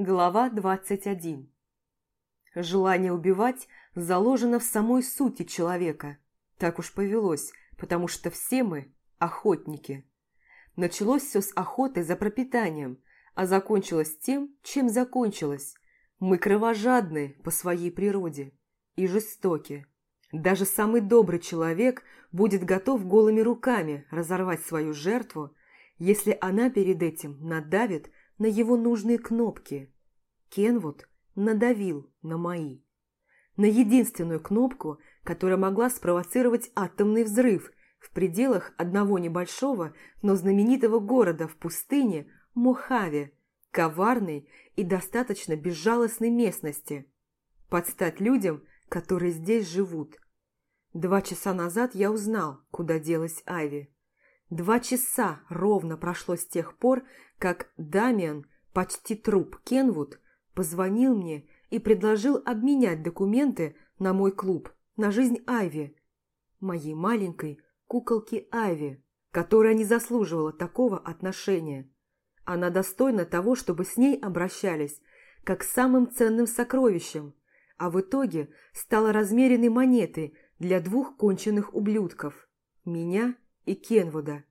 Глава 21 Желание убивать заложено в самой сути человека. Так уж повелось, потому что все мы – охотники. Началось все с охоты за пропитанием, а закончилось тем, чем закончилось. Мы кровожадны по своей природе и жестоки. Даже самый добрый человек будет готов голыми руками разорвать свою жертву, если она перед этим надавит на его нужные кнопки. Кенвуд надавил на мои. На единственную кнопку, которая могла спровоцировать атомный взрыв в пределах одного небольшого, но знаменитого города в пустыне Мохаве, коварной и достаточно безжалостной местности, под стать людям, которые здесь живут. Два часа назад я узнал, куда делась Айви. Два часа ровно прошло с тех пор, как Дамиан, почти труп Кенвуд, позвонил мне и предложил обменять документы на мой клуб, на жизнь Айви, моей маленькой куколки Айви, которая не заслуживала такого отношения. Она достойна того, чтобы с ней обращались, как с самым ценным сокровищем, а в итоге стала размеренной монетой для двух конченых ублюдков – меня и Кенвуда.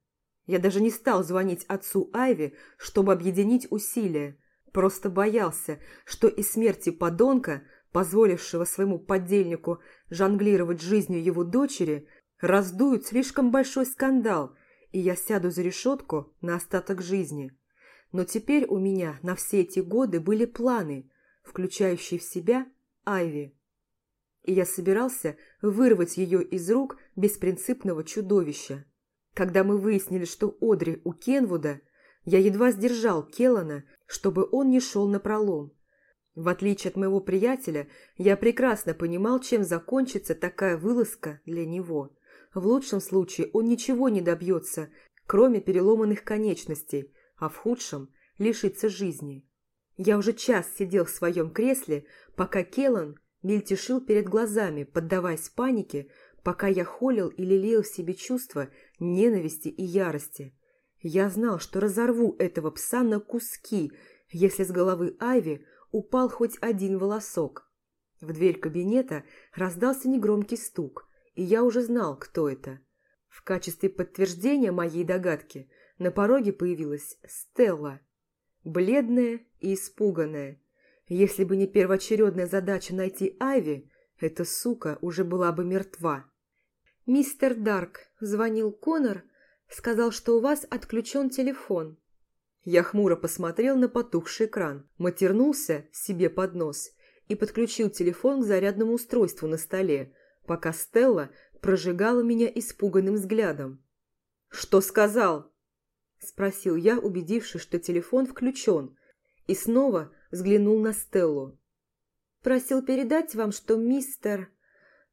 Я даже не стал звонить отцу Айви, чтобы объединить усилия, просто боялся, что из смерти подонка, позволившего своему подельнику жонглировать жизнью его дочери, раздуют слишком большой скандал, и я сяду за решетку на остаток жизни. Но теперь у меня на все эти годы были планы, включающие в себя Айви. И я собирался вырвать ее из рук беспринципного чудовища. Когда мы выяснили, что Одри у Кенвуда, я едва сдержал Келлана, чтобы он не шел на пролом. В отличие от моего приятеля, я прекрасно понимал, чем закончится такая вылазка для него. В лучшем случае он ничего не добьется, кроме переломанных конечностей, а в худшем – лишится жизни. Я уже час сидел в своем кресле, пока Келлан мельтешил перед глазами, поддаваясь панике, пока я холил и лелеял в себе чувства ненависти и ярости. Я знал, что разорву этого пса на куски, если с головы Айви упал хоть один волосок. В дверь кабинета раздался негромкий стук, и я уже знал, кто это. В качестве подтверждения моей догадки на пороге появилась Стелла. Бледная и испуганная. Если бы не первоочередная задача найти Айви, эта сука уже была бы мертва. «Мистер Дарк», – звонил Конор, сказал, что у вас отключен телефон. Я хмуро посмотрел на потухший экран, матернулся себе под нос и подключил телефон к зарядному устройству на столе, пока Стелла прожигала меня испуганным взглядом. «Что сказал?» – спросил я, убедившись, что телефон включен, и снова взглянул на Стеллу. «Просил передать вам, что мистер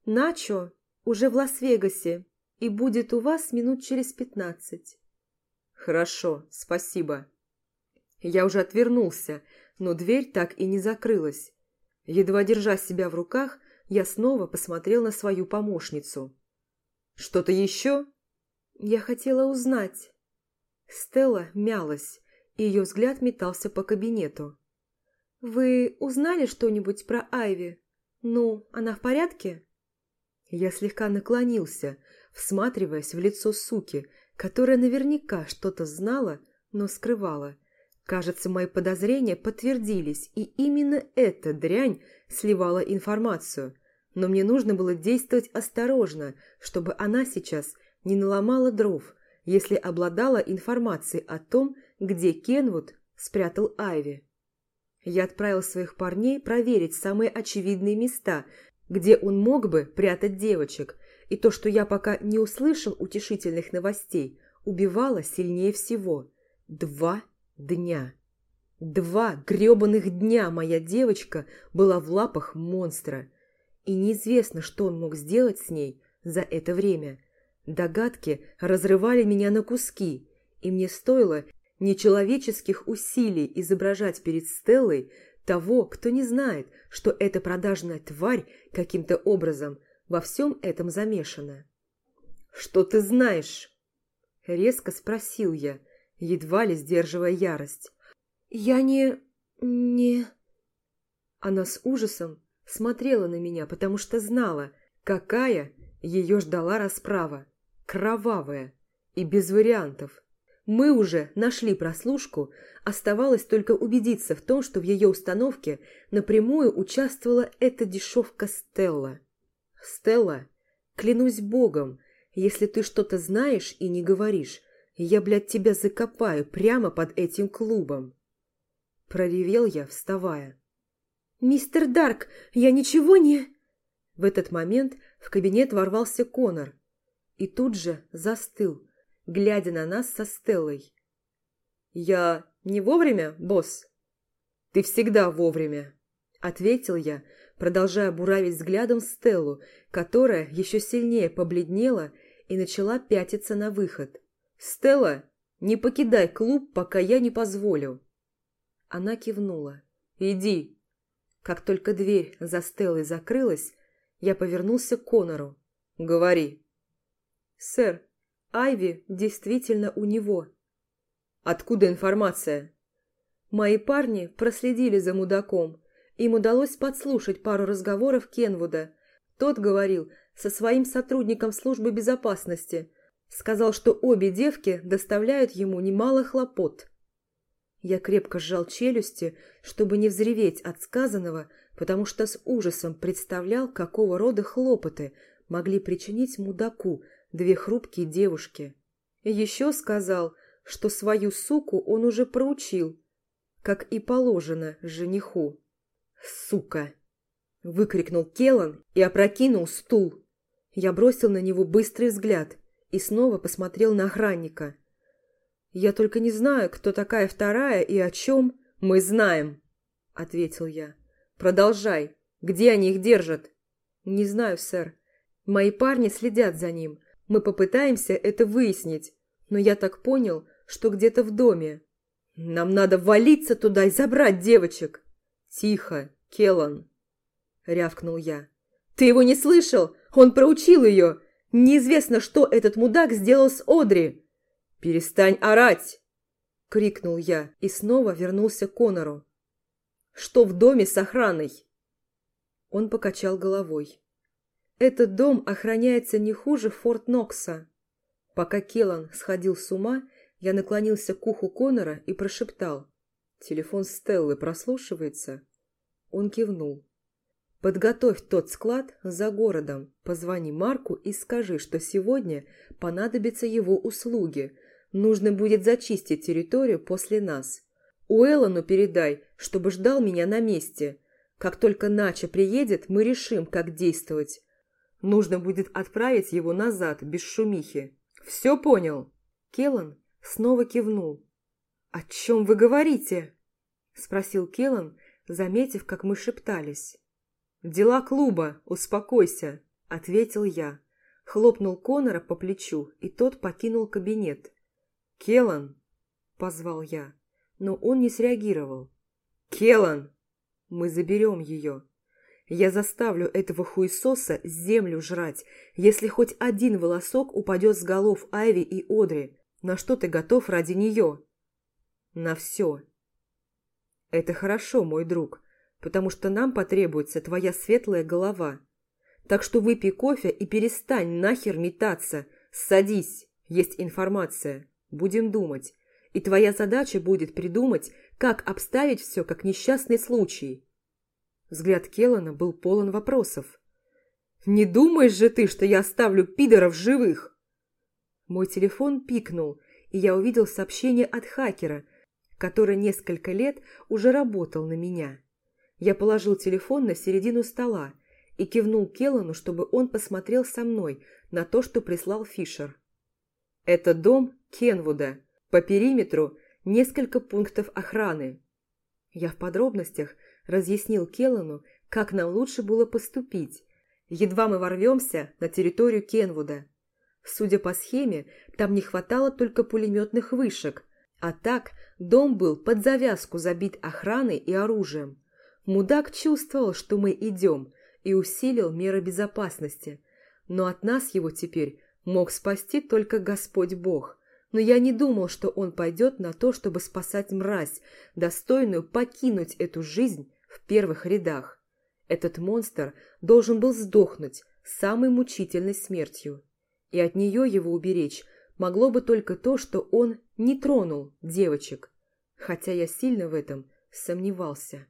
Начо уже в Лас-Вегасе и будет у вас минут через пятнадцать». «Хорошо, спасибо». Я уже отвернулся, но дверь так и не закрылась. Едва держа себя в руках, я снова посмотрел на свою помощницу. «Что-то еще?» «Я хотела узнать». Стелла мялась, и ее взгляд метался по кабинету. «Вы узнали что-нибудь про Айви? Ну, она в порядке?» Я слегка наклонился, всматриваясь в лицо суки, которая наверняка что-то знала, но скрывала. Кажется, мои подозрения подтвердились, и именно эта дрянь сливала информацию. Но мне нужно было действовать осторожно, чтобы она сейчас не наломала дров, если обладала информацией о том, где Кенвуд спрятал Айви. Я отправил своих парней проверить самые очевидные места, где он мог бы прятать девочек, и то, что я пока не услышал утешительных новостей, убивало сильнее всего. Два дня. Два грёбаных дня моя девочка была в лапах монстра, и неизвестно, что он мог сделать с ней за это время. Догадки разрывали меня на куски, и мне стоило нечеловеческих усилий изображать перед Стеллой того, кто не знает, что эта продажная тварь каким-то образом во всем этом замешана. «Что ты знаешь?» Резко спросил я, едва ли сдерживая ярость. «Я не... «Не...» Она с ужасом смотрела на меня, потому что знала, какая ее ждала расправа. Кровавая и без вариантов. Мы уже нашли прослушку, оставалось только убедиться в том, что в ее установке напрямую участвовала эта дешевка Стелла. Стелла, клянусь богом, если ты что-то знаешь и не говоришь, я, блядь, тебя закопаю прямо под этим клубом. Проревел я, вставая. «Мистер Дарк, я ничего не...» В этот момент в кабинет ворвался Конор и тут же застыл, глядя на нас со Стеллой. «Я не вовремя, босс?» «Ты всегда вовремя», — ответил я, продолжая буравить взглядом Стеллу, которая еще сильнее побледнела и начала пятиться на выход. «Стелла, не покидай клуб, пока я не позволю». Она кивнула. «Иди». Как только дверь за Стеллой закрылась, я повернулся к Конору. «Говори». «Сэр, Айви действительно у него». «Откуда информация?» Мои парни проследили за мудаком. Им удалось подслушать пару разговоров Кенвуда. Тот говорил со своим сотрудником службы безопасности. Сказал, что обе девки доставляют ему немало хлопот. Я крепко сжал челюсти, чтобы не взреветь от сказанного, потому что с ужасом представлял, какого рода хлопоты могли причинить мудаку две хрупкие девушки. Еще сказал, что свою суку он уже проучил, как и положено жениху. «Сука!» – выкрикнул Келан и опрокинул стул. Я бросил на него быстрый взгляд и снова посмотрел на охранника. «Я только не знаю, кто такая вторая и о чем мы знаем», – ответил я. «Продолжай. Где они их держат?» «Не знаю, сэр. Мои парни следят за ним. Мы попытаемся это выяснить. Но я так понял, что где-то в доме. Нам надо валиться туда и забрать девочек!» «Тихо, Келан!» – рявкнул я. «Ты его не слышал? Он проучил ее! Неизвестно, что этот мудак сделал с Одри!» «Перестань орать!» – крикнул я и снова вернулся к Конору. Что в доме с охраной?» Он покачал головой. «Этот дом охраняется не хуже Форт Нокса». Пока Келан сходил с ума, я наклонился к уху Конора и прошептал. «Телефон Стеллы прослушивается?» Он кивнул. «Подготовь тот склад за городом, позвони Марку и скажи, что сегодня понадобятся его услуги. Нужно будет зачистить территорию после нас. Уэллону передай, чтобы ждал меня на месте. Как только Нача приедет, мы решим, как действовать. Нужно будет отправить его назад, без шумихи. Все понял?» Келан снова кивнул. «О чем вы говорите?» Спросил Келан, заметив, как мы шептались. «Дела клуба, успокойся», — ответил я. Хлопнул Конора по плечу, и тот покинул кабинет. «Келан!» — позвал я но он не среагировал. «Келан! Мы заберем ее. Я заставлю этого хуесоса землю жрать, если хоть один волосок упадет с голов Айви и Одри. На что ты готов ради нее?» «На все». «Это хорошо, мой друг, потому что нам потребуется твоя светлая голова. Так что выпей кофе и перестань нахер метаться. Садись, есть информация. Будем думать и твоя задача будет придумать, как обставить все как несчастный случай». Взгляд Келлана был полон вопросов. «Не думаешь же ты, что я оставлю пидоров живых?» Мой телефон пикнул, и я увидел сообщение от хакера, который несколько лет уже работал на меня. Я положил телефон на середину стола и кивнул Келлану, чтобы он посмотрел со мной на то, что прислал Фишер. «Это дом Кенвуда», по периметру несколько пунктов охраны. Я в подробностях разъяснил Келлану, как нам лучше было поступить. Едва мы ворвемся на территорию Кенвуда. Судя по схеме, там не хватало только пулеметных вышек, а так дом был под завязку забит охраной и оружием. Мудак чувствовал, что мы идем, и усилил меры безопасности. Но от нас его теперь мог спасти только Господь Бог – но я не думал, что он пойдет на то, чтобы спасать мразь, достойную покинуть эту жизнь в первых рядах. Этот монстр должен был сдохнуть самой мучительной смертью. И от нее его уберечь могло бы только то, что он не тронул девочек, хотя я сильно в этом сомневался.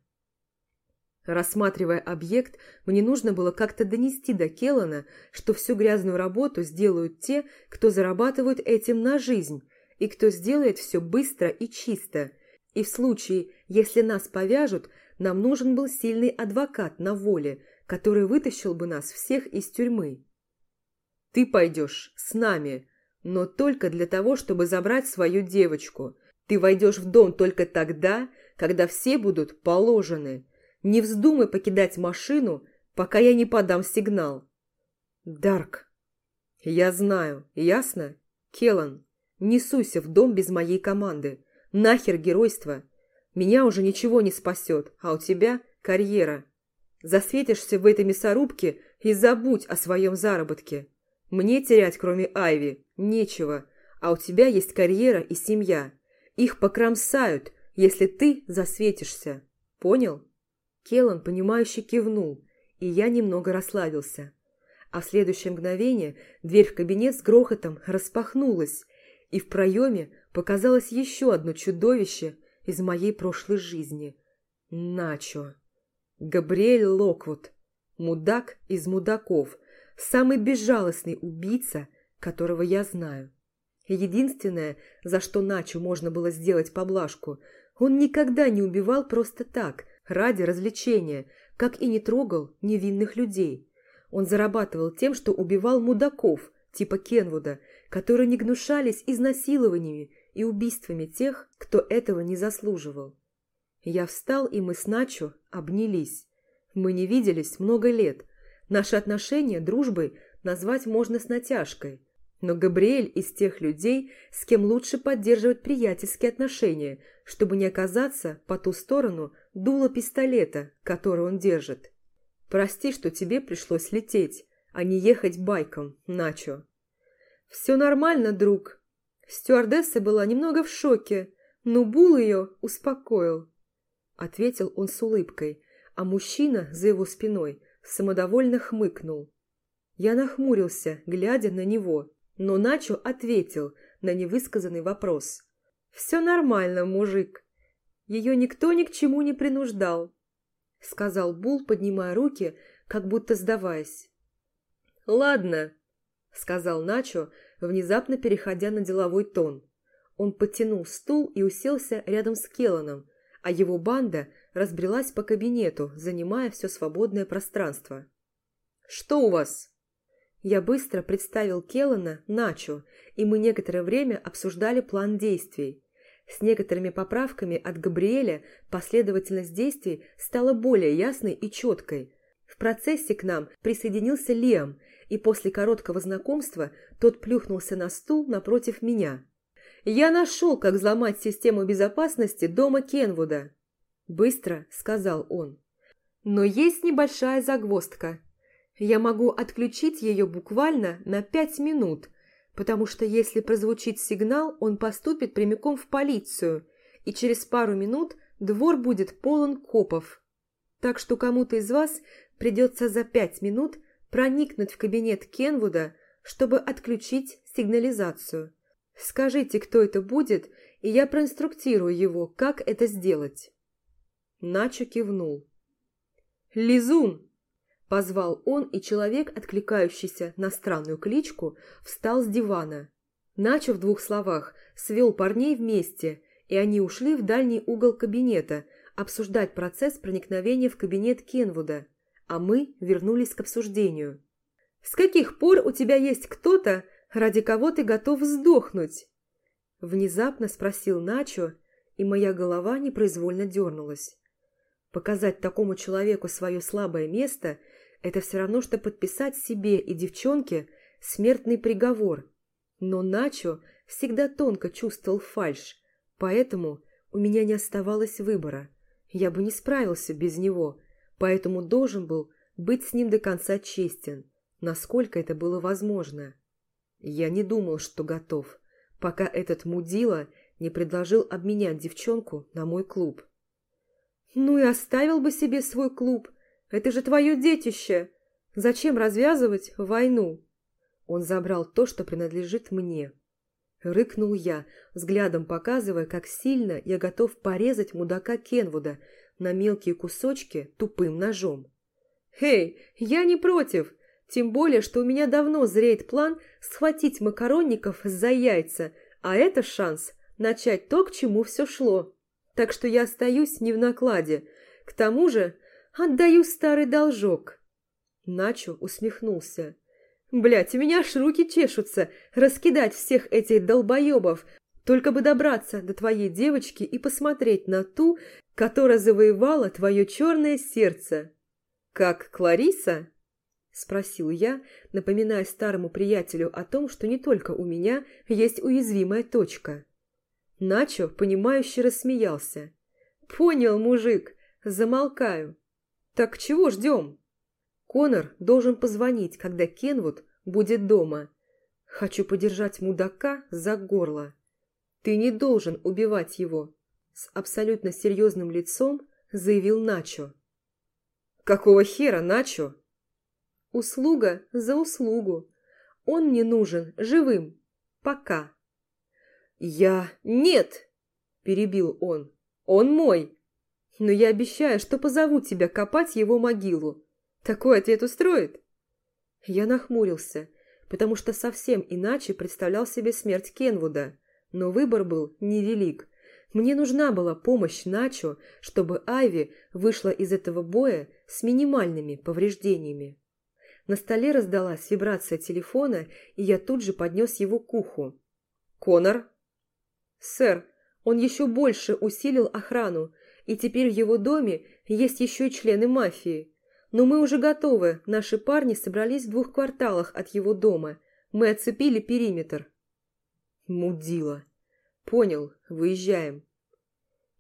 Рассматривая объект, мне нужно было как-то донести до Келлана, что всю грязную работу сделают те, кто зарабатывают этим на жизнь, и кто сделает все быстро и чисто. И в случае, если нас повяжут, нам нужен был сильный адвокат на воле, который вытащил бы нас всех из тюрьмы. «Ты пойдешь с нами, но только для того, чтобы забрать свою девочку. Ты войдешь в дом только тогда, когда все будут положены». Не вздумай покидать машину, пока я не подам сигнал. Дарк. Я знаю, ясно? Келан, не суйся в дом без моей команды. Нахер геройство. Меня уже ничего не спасет, а у тебя карьера. Засветишься в этой мясорубке и забудь о своем заработке. Мне терять, кроме Айви, нечего, а у тебя есть карьера и семья. Их покромсают, если ты засветишься. Понял? Келан, понимающе кивнул, и я немного расслабился. А в следующее мгновение дверь в кабинет с грохотом распахнулась, и в проеме показалось еще одно чудовище из моей прошлой жизни. Начо. Габриэль Локвуд. Мудак из мудаков. Самый безжалостный убийца, которого я знаю. Единственное, за что Начо можно было сделать поблажку, он никогда не убивал просто так – ради развлечения, как и не трогал невинных людей. Он зарабатывал тем, что убивал мудаков, типа Кенвуда, которые не гнушались изнасилованиями и убийствами тех, кто этого не заслуживал. Я встал, и мы с Начо обнялись. Мы не виделись много лет. Наши отношения дружбой назвать можно с натяжкой. Но Габриэль из тех людей, с кем лучше поддерживать приятельские отношения, чтобы не оказаться по ту сторону дуло пистолета, который он держит. Прости, что тебе пришлось лететь, а не ехать байком, Начо. Все нормально, друг. Стюардесса была немного в шоке, но Бул ее успокоил. Ответил он с улыбкой, а мужчина за его спиной самодовольно хмыкнул. Я нахмурился, глядя на него, но Начо ответил на невысказанный вопрос. «Все нормально, мужик. Ее никто ни к чему не принуждал», — сказал Бул, поднимая руки, как будто сдаваясь. «Ладно», — сказал Начо, внезапно переходя на деловой тон. Он подтянул стул и уселся рядом с Келланом, а его банда разбрелась по кабинету, занимая все свободное пространство. «Что у вас?» Я быстро представил Келлана Начо, и мы некоторое время обсуждали план действий. С некоторыми поправками от Габриэля последовательность действий стала более ясной и четкой. В процессе к нам присоединился Лиам, и после короткого знакомства тот плюхнулся на стул напротив меня. «Я нашел, как взломать систему безопасности дома Кенвуда», – быстро сказал он. «Но есть небольшая загвоздка. Я могу отключить ее буквально на пять минут, потому что если прозвучит сигнал, он поступит прямиком в полицию, и через пару минут двор будет полон копов. Так что кому-то из вас придется за пять минут проникнуть в кабинет Кенвуда, чтобы отключить сигнализацию. Скажите, кто это будет, и я проинструктирую его, как это сделать». Начо кивнул. «Лизун!» Позвал он, и человек, откликающийся на странную кличку, встал с дивана. Начав в двух словах, свел парней вместе, и они ушли в дальний угол кабинета обсуждать процесс проникновения в кабинет Кенвуда, а мы вернулись к обсуждению. «С каких пор у тебя есть кто-то, ради кого ты готов сдохнуть?» Внезапно спросил Начо, и моя голова непроизвольно дернулась. Показать такому человеку свое слабое место – это все равно, что подписать себе и девчонке смертный приговор. Но Начо всегда тонко чувствовал фальшь, поэтому у меня не оставалось выбора. Я бы не справился без него, поэтому должен был быть с ним до конца честен, насколько это было возможно. Я не думал, что готов, пока этот мудила не предложил обменять девчонку на мой клуб. «Ну и оставил бы себе свой клуб. Это же твое детище. Зачем развязывать войну?» Он забрал то, что принадлежит мне. Рыкнул я, взглядом показывая, как сильно я готов порезать мудака Кенвуда на мелкие кусочки тупым ножом. «Эй, я не против!» Тем более, что у меня давно зреет план схватить макаронников за яйца, а это шанс начать то, к чему все шло. Так что я остаюсь не в накладе. К тому же отдаю старый должок. Начо усмехнулся. Блять, у меня аж руки чешутся раскидать всех этих долбоебов, только бы добраться до твоей девочки и посмотреть на ту, которая завоевала твое черное сердце. Как Клариса? Спросил я, напоминая старому приятелю о том, что не только у меня есть уязвимая точка. Начо, понимающе рассмеялся. «Понял, мужик, замолкаю. Так чего ждем?» Конор должен позвонить, когда Кенвуд будет дома. Хочу подержать мудака за горло. Ты не должен убивать его. С абсолютно серьезным лицом заявил Начо. Какого хера, Начо? Услуга за услугу. Он мне нужен живым. Пока. Я... Нет! Перебил он. Он мой. Но я обещаю, что позову тебя копать его могилу. Такой ответ устроит?» Я нахмурился, потому что совсем иначе представлял себе смерть Кенвуда, но выбор был невелик. Мне нужна была помощь Начо, чтобы Айви вышла из этого боя с минимальными повреждениями. На столе раздалась вибрация телефона, и я тут же поднес его к уху. «Конор?» «Сэр, он еще больше усилил охрану, и теперь в его доме есть еще и члены мафии. Но мы уже готовы. Наши парни собрались в двух кварталах от его дома. Мы оцепили периметр. Мудила. Понял, выезжаем.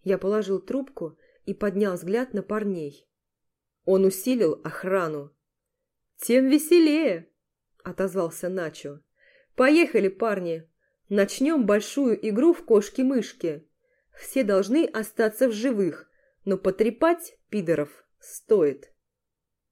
Я положил трубку и поднял взгляд на парней. Он усилил охрану. «Тем веселее!» – отозвался Начо. «Поехали, парни! Начнем большую игру в кошки-мышки. Все должны остаться в живых, но потрепать пидоров стоит».